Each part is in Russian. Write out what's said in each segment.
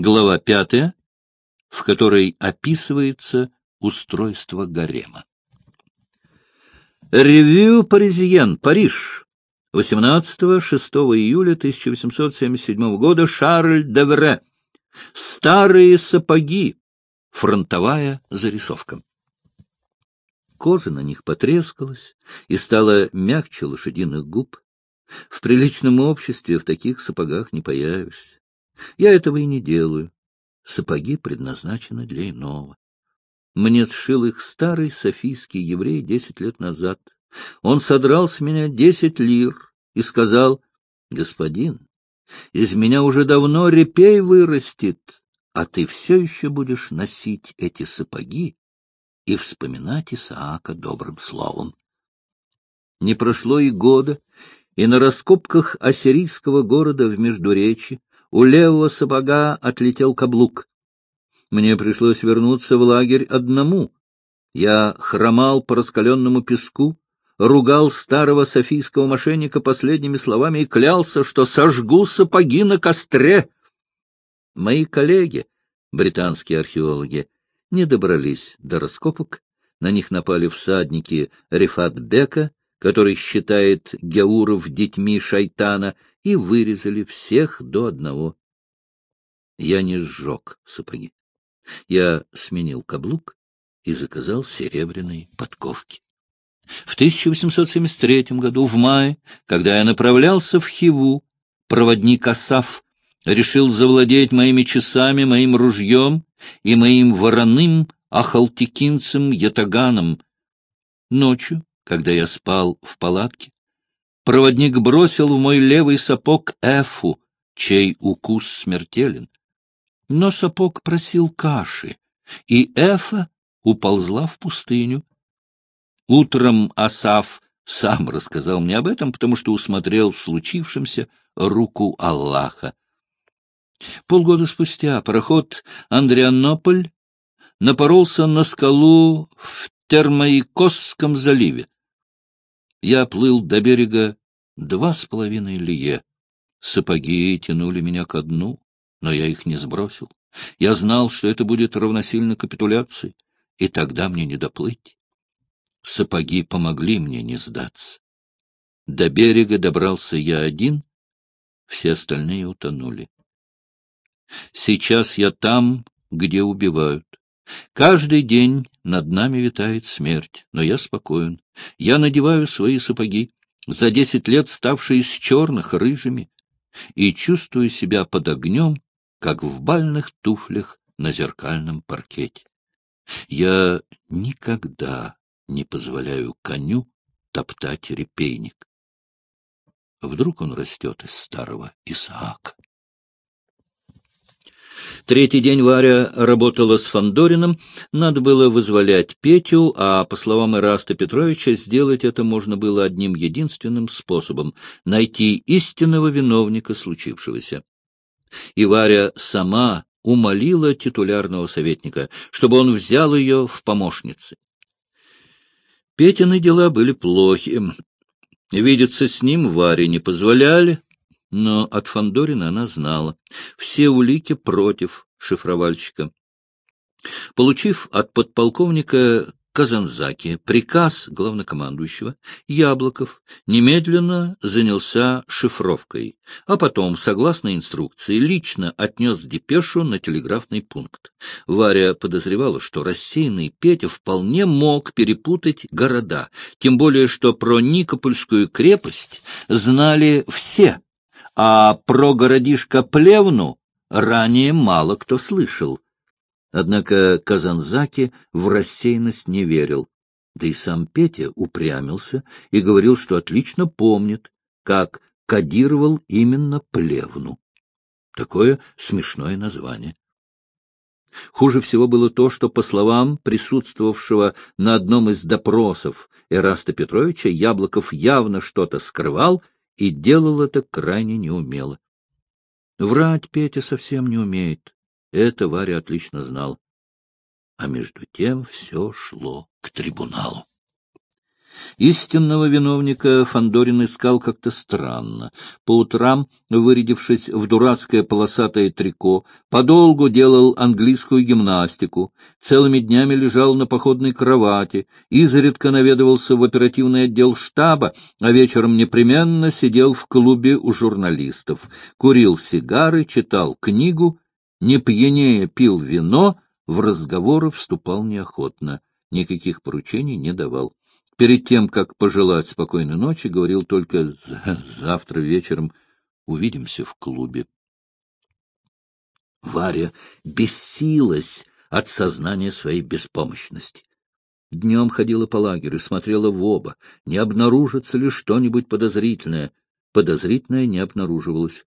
Глава пятая, в которой описывается устройство гарема. Ревью Паризиен, Париж. 18-6 июля 1877 года Шарль Девре. Старые сапоги. Фронтовая зарисовка. Кожа на них потрескалась и стала мягче лошадиных губ. В приличном обществе в таких сапогах не появишься. Я этого и не делаю. Сапоги предназначены для иного. Мне сшил их старый софийский еврей десять лет назад. Он содрал с меня десять лир и сказал, «Господин, из меня уже давно репей вырастет, а ты все еще будешь носить эти сапоги и вспоминать Исаака добрым словом». Не прошло и года, и на раскопках ассирийского города в Междуречи у левого сапога отлетел каблук. Мне пришлось вернуться в лагерь одному. Я хромал по раскаленному песку, ругал старого софийского мошенника последними словами и клялся, что сожгу сапоги на костре. Мои коллеги, британские археологи, не добрались до раскопок. На них напали всадники Рифат Бека, который считает Геуров детьми шайтана, и вырезали всех до одного. Я не сжег сапоги. Я сменил каблук и заказал серебряные подковки. В 1873 году, в мае, когда я направлялся в Хиву, проводник Асаф решил завладеть моими часами, моим ружьем и моим вороным ахалтикинцем Ятаганом. Ночью, когда я спал в палатке, проводник бросил в мой левый сапог Эфу, чей укус смертелен. Но сапог просил каши, и Эфа уползла в пустыню. Утром Асав сам рассказал мне об этом, потому что усмотрел в случившемся руку Аллаха. Полгода спустя пароход Андрианополь напоролся на скалу в Термоикосском заливе. Я плыл до берега два с половиной лие. Сапоги тянули меня ко дну, но я их не сбросил. Я знал, что это будет равносильно капитуляции, и тогда мне не доплыть. Сапоги помогли мне не сдаться. До берега добрался я один, все остальные утонули. Сейчас я там, где убивают. Каждый день над нами витает смерть, но я спокоен. Я надеваю свои сапоги, за десять лет ставшие из черных рыжими, и чувствую себя под огнем, как в бальных туфлях на зеркальном паркете. Я никогда не позволяю коню топтать репейник. Вдруг он растет из старого Исаака. Третий день Варя работала с Фандорином. Надо было вызволять Петю, а, по словам Ираста Петровича, сделать это можно было одним единственным способом — найти истинного виновника случившегося. И Варя сама умолила титулярного советника, чтобы он взял ее в помощницы. Петины дела были плохи. Видеться с ним Варе не позволяли, но от Фандорина она знала. Все улики против шифровальщика. Получив от подполковника Казанзаки приказ главнокомандующего, Яблоков немедленно занялся шифровкой, а потом, согласно инструкции, лично отнес депешу на телеграфный пункт. Варя подозревала, что рассеянный Петя вполне мог перепутать города, тем более, что про Никопольскую крепость знали все, а про городишко Плевну ранее мало кто слышал. Однако Казанзаки в рассеянность не верил. Да и сам Петя упрямился и говорил, что отлично помнит, как кодировал именно Плевну. Такое смешное название. Хуже всего было то, что, по словам присутствовавшего на одном из допросов Эраста Петровича, Яблоков явно что-то скрывал и делал это крайне неумело. Врать Петя совсем не умеет. Это Варя отлично знал. А между тем все шло к трибуналу. Истинного виновника Фандорин искал как-то странно. По утрам, вырядившись в дурацкое полосатое трико, подолгу делал английскую гимнастику, целыми днями лежал на походной кровати, изредка наведывался в оперативный отдел штаба, а вечером непременно сидел в клубе у журналистов, курил сигары, читал книгу, не пьянее пил вино, в разговоры вступал неохотно, никаких поручений не давал. Перед тем, как пожелать спокойной ночи, говорил только «завтра вечером увидимся в клубе». Варя бесилась от сознания своей беспомощности. Днем ходила по лагерю, смотрела в оба, не обнаружится ли что-нибудь подозрительное. Подозрительное не обнаруживалось.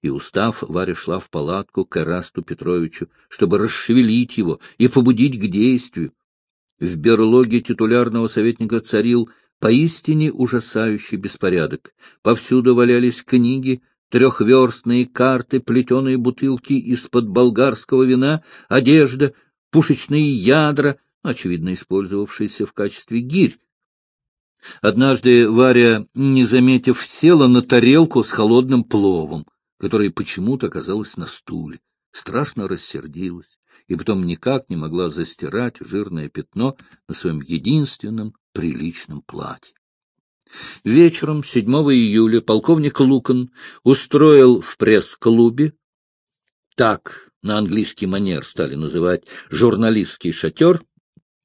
И, устав, Варя шла в палатку к Эрасту Петровичу, чтобы расшевелить его и побудить к действию. В берлоге титулярного советника царил поистине ужасающий беспорядок. Повсюду валялись книги, трехверстные карты, плетеные бутылки из-под болгарского вина, одежда, пушечные ядра, очевидно использовавшиеся в качестве гирь. Однажды Варя, не заметив, села на тарелку с холодным пловом, которая почему-то оказалась на стуле, страшно рассердилась и потом никак не могла застирать жирное пятно на своем единственном приличном платье. Вечером 7 июля полковник Лукан устроил в пресс-клубе, так на английский манер стали называть журналистский шатер,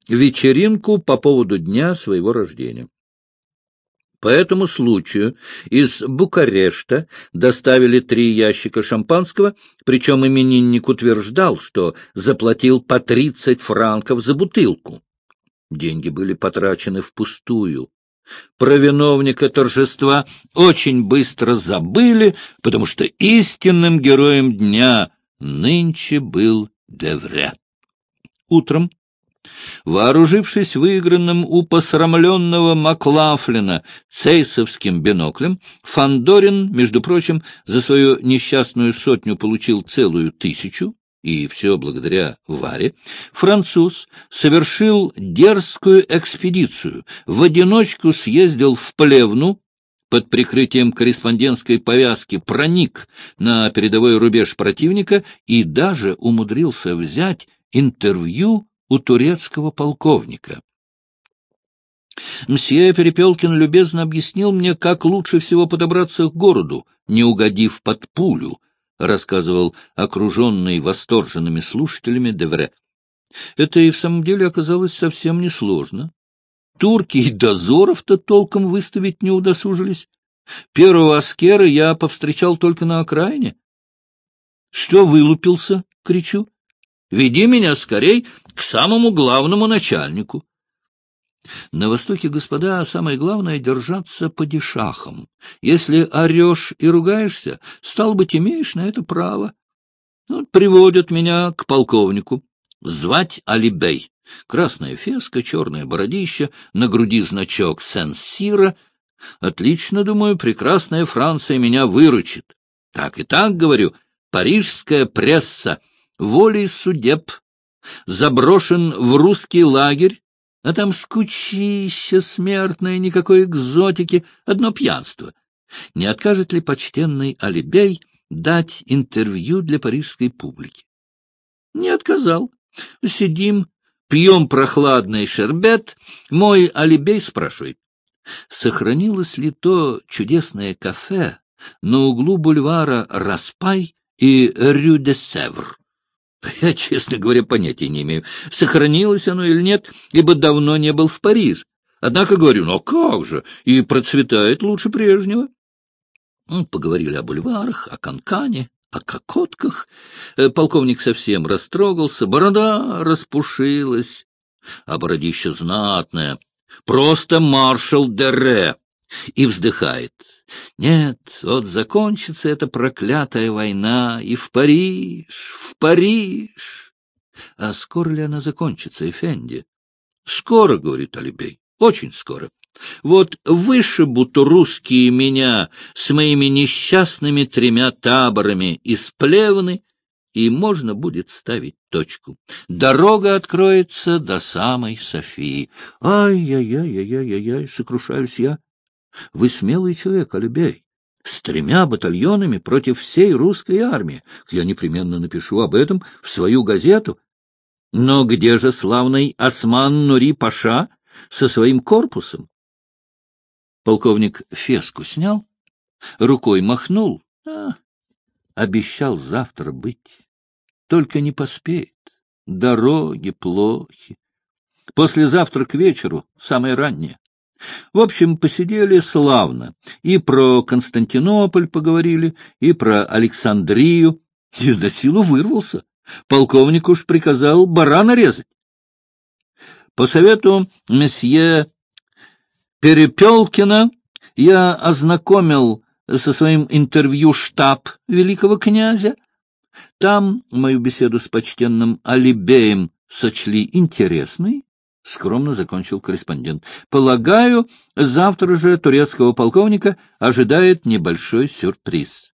вечеринку по поводу дня своего рождения. По этому случаю из Букарешта доставили три ящика шампанского, причем именинник утверждал, что заплатил по тридцать франков за бутылку. Деньги были потрачены впустую. Про виновника торжества очень быстро забыли, потому что истинным героем дня нынче был Девре. Утром Вооружившись выигранным у посрамленного Маклафлина цейсовским биноклем, Фандорин, между прочим, за свою несчастную сотню получил целую тысячу, и все благодаря Варе, француз совершил дерзкую экспедицию, в одиночку съездил в Плевну, под прикрытием корреспондентской повязки проник на передовой рубеж противника и даже умудрился взять интервью у турецкого полковника. Мсье Перепелкин любезно объяснил мне, как лучше всего подобраться к городу, не угодив под пулю, рассказывал окруженный восторженными слушателями Девре. Это и в самом деле оказалось совсем несложно. Турки и дозоров-то толком выставить не удосужились. Первого аскера я повстречал только на окраине. — Что вылупился? — кричу. Веди меня скорей к самому главному начальнику. На Востоке, господа, самое главное — держаться падишахом. Если орешь и ругаешься, стал быть, имеешь на это право. Вот ну, приводят меня к полковнику. Звать Алибей. Красная феска, черное бородище, на груди значок Сен-Сира. Отлично, думаю, прекрасная Франция меня выручит. Так и так, говорю, парижская пресса — волей судеб заброшен в русский лагерь, а там скучище смертное, никакой экзотики, одно пьянство. Не откажет ли почтенный Алибей дать интервью для парижской публики? Не отказал. Сидим, пьем прохладный шербет. Мой Алибей спрашивает, сохранилось ли то чудесное кафе на углу бульвара Распай и Рю-де-Севр? Я, честно говоря, понятия не имею, сохранилось оно или нет, ибо давно не был в Париж. Однако говорю, ну как же, и процветает лучше прежнего. Ну, поговорили о бульварах, о канкане, о кокотках. Э, полковник совсем растрогался, борода распушилась, а бородище знатное. Просто маршал Дере и вздыхает. Нет, вот закончится эта проклятая война, и в Париж, в Париж. А скоро ли она закончится, Эфенди? Скоро, говорит Алибей, очень скоро. Вот вышибут русские меня с моими несчастными тремя таборами из Плевны, и можно будет ставить точку. Дорога откроется до самой Софии. Ай-яй-яй-яй-яй-яй, сокрушаюсь я. Вы смелый человек, Алибей. С тремя батальонами против всей русской армии. Я непременно напишу об этом в свою газету. Но где же славный Осман Нури Паша со своим корпусом? Полковник феску снял, рукой махнул, а, обещал завтра быть. Только не поспеет. Дороги плохи. Послезавтра к вечеру, самое раннее. В общем, посидели славно. И про Константинополь поговорили, и про Александрию. И на силу вырвался. Полковник уж приказал барана резать. По совету месье Перепелкина я ознакомил со своим интервью штаб великого князя. Там мою беседу с почтенным Алибеем сочли интересной, — скромно закончил корреспондент. — Полагаю, завтра же турецкого полковника ожидает небольшой сюрприз.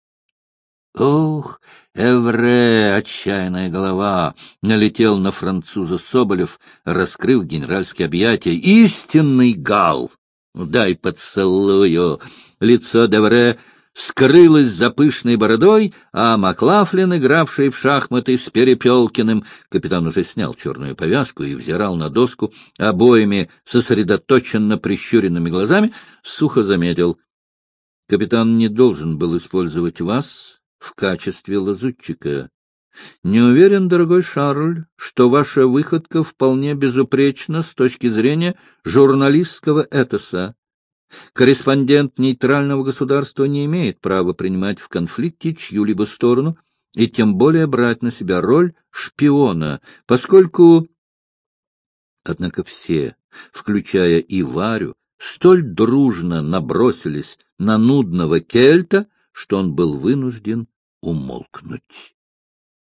Ох, Эвре, отчаянная голова, налетел на француза Соболев, раскрыв генеральские объятия. Истинный гал! Дай поцелую! Лицо Девре скрылось за пышной бородой, а Маклафлин, игравший в шахматы с Перепелкиным, капитан уже снял черную повязку и взирал на доску обоими сосредоточенно прищуренными глазами, сухо заметил. Капитан не должен был использовать вас в качестве лазутчика. Не уверен, дорогой Шарль, что ваша выходка вполне безупречна с точки зрения журналистского этоса. Корреспондент нейтрального государства не имеет права принимать в конфликте чью-либо сторону и тем более брать на себя роль шпиона, поскольку... Однако все, включая и Варю, столь дружно набросились на нудного кельта, что он был вынужден умолкнуть.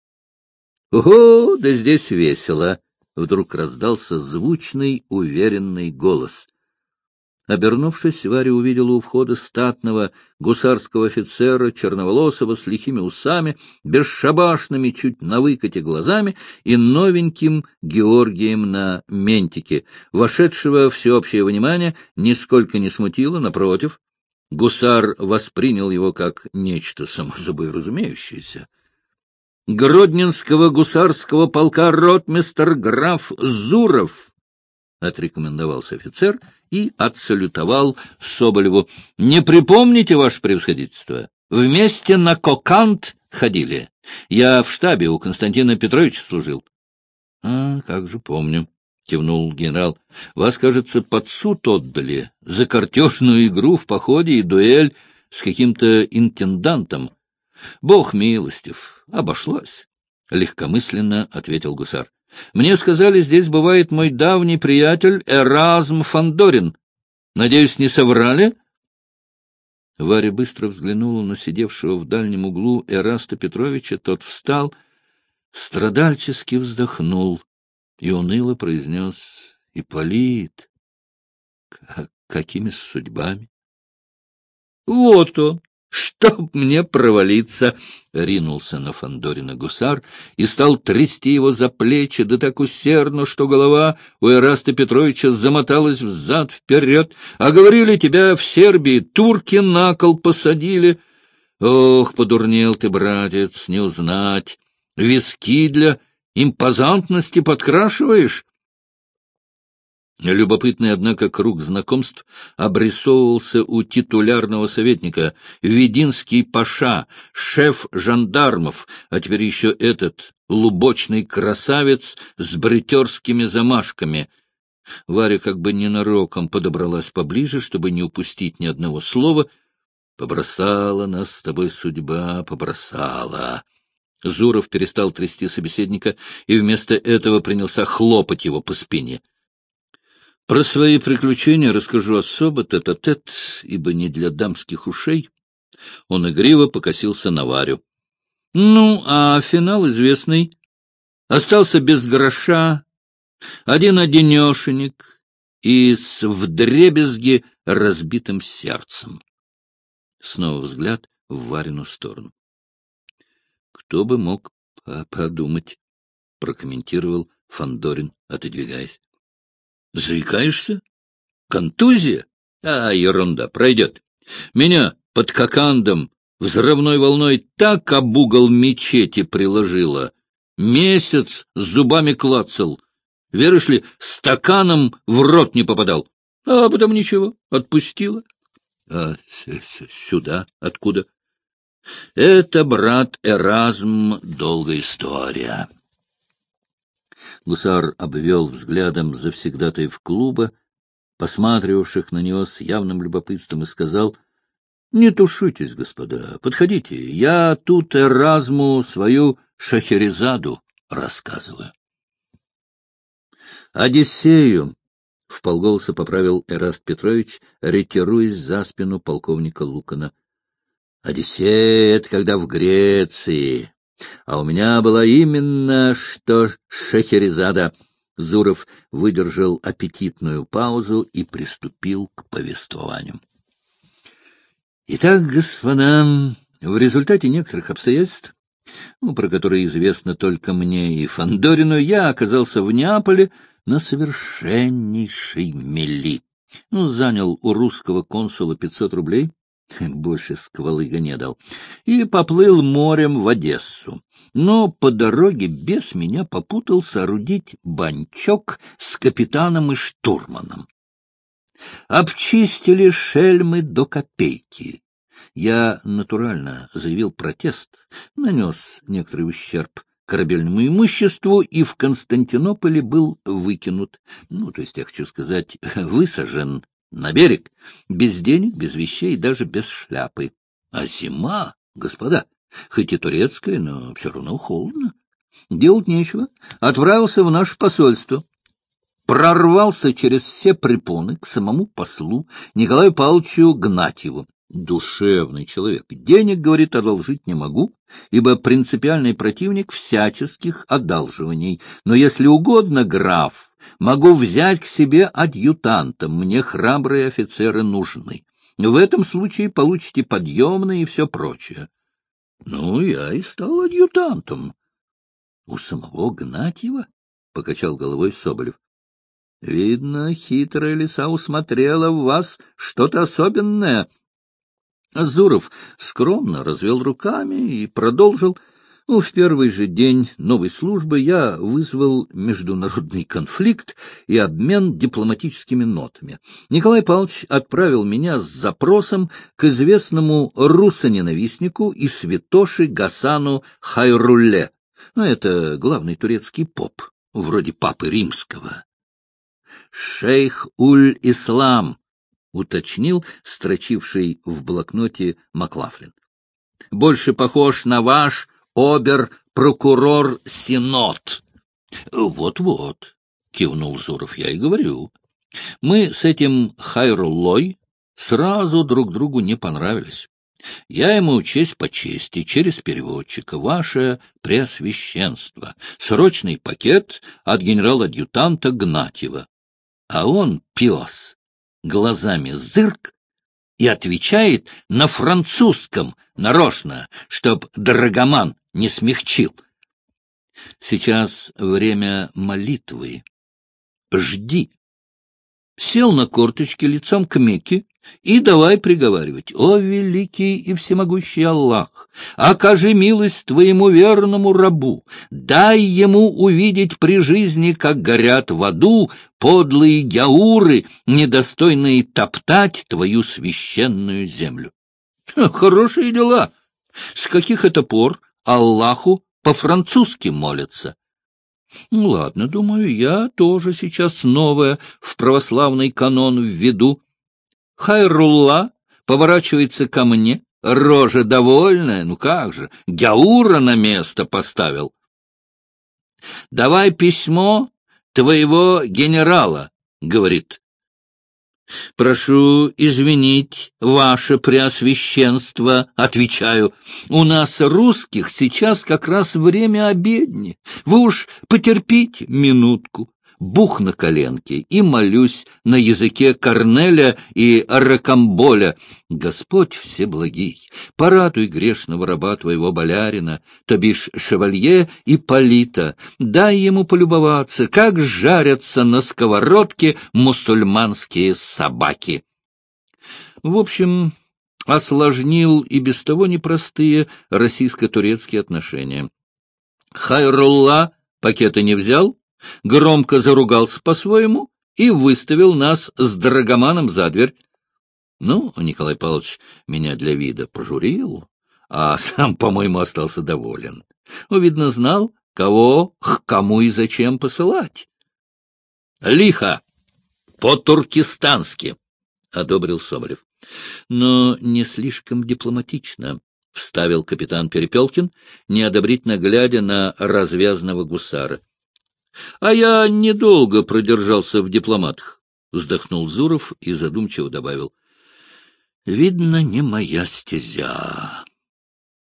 — Ого, да здесь весело! — вдруг раздался звучный, уверенный голос. Обернувшись, Варя увидела у входа статного гусарского офицера, черноволосого, с лихими усами, бесшабашными, чуть на выкате глазами и новеньким Георгием на ментике, вошедшего всеобщее внимание, нисколько не смутило, напротив, Гусар воспринял его как нечто само собой разумеющееся. Гродненского гусарского полка ротмистер граф Зуров, — отрекомендовался офицер и отсалютовал Соболеву. — Не припомните, ваше превосходительство? Вместе на Кокант ходили. Я в штабе у Константина Петровича служил. — А, как же помню. — кивнул генерал. — Вас, кажется, под суд отдали за картежную игру в походе и дуэль с каким-то интендантом. — Бог милостив, обошлось, — легкомысленно ответил гусар. — Мне сказали, здесь бывает мой давний приятель Эразм Фандорин. Надеюсь, не соврали? Варя быстро взглянула на сидевшего в дальнем углу Эраста Петровича. Тот встал, страдальчески вздохнул и уныло произнес «Ипполит». Какими судьбами? — Вот он! Чтоб мне провалиться! — ринулся на Фандорина гусар и стал трясти его за плечи, да так усердно, что голова у Эраста Петровича замоталась взад-вперед. А говорили, тебя в Сербии турки на кол посадили. Ох, подурнел ты, братец, не узнать. Виски для импозантности подкрашиваешь? Любопытный, однако, круг знакомств обрисовывался у титулярного советника. Вединский паша, шеф жандармов, а теперь еще этот лубочный красавец с бритерскими замашками. Варя как бы ненароком подобралась поближе, чтобы не упустить ни одного слова. «Побросала нас с тобой судьба, побросала». Зуров перестал трясти собеседника и вместо этого принялся хлопать его по спине. Про свои приключения расскажу особо тет-а-тет, -тет, ибо не для дамских ушей. Он игриво покосился на Варю. Ну, а финал известный. Остался без гроша, один-одинешенек и с вдребезги разбитым сердцем. Снова взгляд в Варину сторону. Кто бы мог — Подумать, — прокомментировал Фандорин, отодвигаясь. — Заикаешься? Контузия? А, ерунда, пройдет. Меня под кокандом взрывной волной так об угол мечети приложила. Месяц с зубами клацал. Веришь ли, стаканом в рот не попадал. А потом ничего, отпустила. А сюда откуда? Это, брат Эразм, долгая история. Гусар обвел взглядом завсегдатаев клуба, посматривавших на него с явным любопытством, и сказал, — Не тушитесь, господа, подходите, я тут Эразму свою Шахерезаду рассказываю. Одиссею, — вполголоса поправил Эраст Петрович, ретируясь за спину полковника Лукана. Одиссей — это когда в Греции, а у меня была именно что Шахерезада. Зуров выдержал аппетитную паузу и приступил к повествованию. Итак, господа, в результате некоторых обстоятельств, ну, про которые известно только мне и Фандорину, я оказался в Неаполе на совершеннейшей мели. Ну, занял у русского консула 500 рублей, больше сквалыга не дал, и поплыл морем в Одессу. Но по дороге без меня попутал соорудить банчок с капитаном и штурманом. Обчистили шельмы до копейки. Я натурально заявил протест, нанес некоторый ущерб корабельному имуществу и в Константинополе был выкинут, ну, то есть, я хочу сказать, высажен на берег, без денег, без вещей, даже без шляпы. А зима, господа, хоть и турецкая, но все равно холодно. Делать нечего. Отправился в наше посольство. Прорвался через все препоны к самому послу Николаю Павловичу Гнатьеву. Душевный человек. Денег, говорит, одолжить не могу, ибо принципиальный противник всяческих одалживаний. Но если угодно, граф, Могу взять к себе адъютантом, мне храбрые офицеры нужны. В этом случае получите подъемные и все прочее. Ну, я и стал адъютантом. У самого Гнатьева? — покачал головой Соболев. — Видно, хитрая лиса усмотрела в вас что-то особенное. Азуров скромно развел руками и продолжил — ну, в первый же день новой службы я вызвал международный конфликт и обмен дипломатическими нотами. Николай Павлович отправил меня с запросом к известному русоненавистнику и святоши Гасану Хайрулле. Ну, это главный турецкий поп, вроде папы римского. «Шейх Уль-Ислам», — уточнил строчивший в блокноте Маклафлин. «Больше похож на ваш обер-прокурор Синод. Вот — кивнул Зуров, — я и говорю. Мы с этим Хайруллой сразу друг другу не понравились. Я ему честь по чести, через переводчика, ваше преосвященство, срочный пакет от генерал-адъютанта Гнатьева. А он, пес, глазами зырк и отвечает на французском, нарочно, чтоб Драгоман не смягчил. Сейчас время молитвы. Жди. Сел на корточки лицом к Мекке и давай приговаривать. О, великий и всемогущий Аллах, окажи милость твоему верному рабу, дай ему увидеть при жизни, как горят в аду подлые гяуры, недостойные топтать твою священную землю. Хорошие дела. С каких это пор Аллаху по-французски молятся? Ну, ладно, думаю, я тоже сейчас новое в православный канон введу. Хайрулла поворачивается ко мне, рожа довольная, ну как же, Гяура на место поставил. «Давай письмо твоего генерала», — говорит. «Прошу извинить, ваше преосвященство», — отвечаю. «У нас, русских, сейчас как раз время обедни. Вы уж потерпите минутку. Бух на коленке и молюсь на языке Корнеля и Ракамболя. Господь всеблагий, порадуй грешного раба твоего болярина, то бишь шевалье и полита, дай ему полюбоваться, как жарятся на сковородке мусульманские собаки. В общем, осложнил и без того непростые российско-турецкие отношения. Хайрулла пакета не взял, громко заругался по-своему и выставил нас с драгоманом за дверь. Ну, Николай Павлович меня для вида пожурил, а сам, по-моему, остался доволен. Он, видно, знал, кого, к кому и зачем посылать. — Лихо! По-туркестански! — одобрил Соболев. — Но не слишком дипломатично, — вставил капитан Перепелкин, неодобрительно глядя на развязного гусара. — А я недолго продержался в дипломатах, — вздохнул Зуров и задумчиво добавил. — Видно, не моя стезя.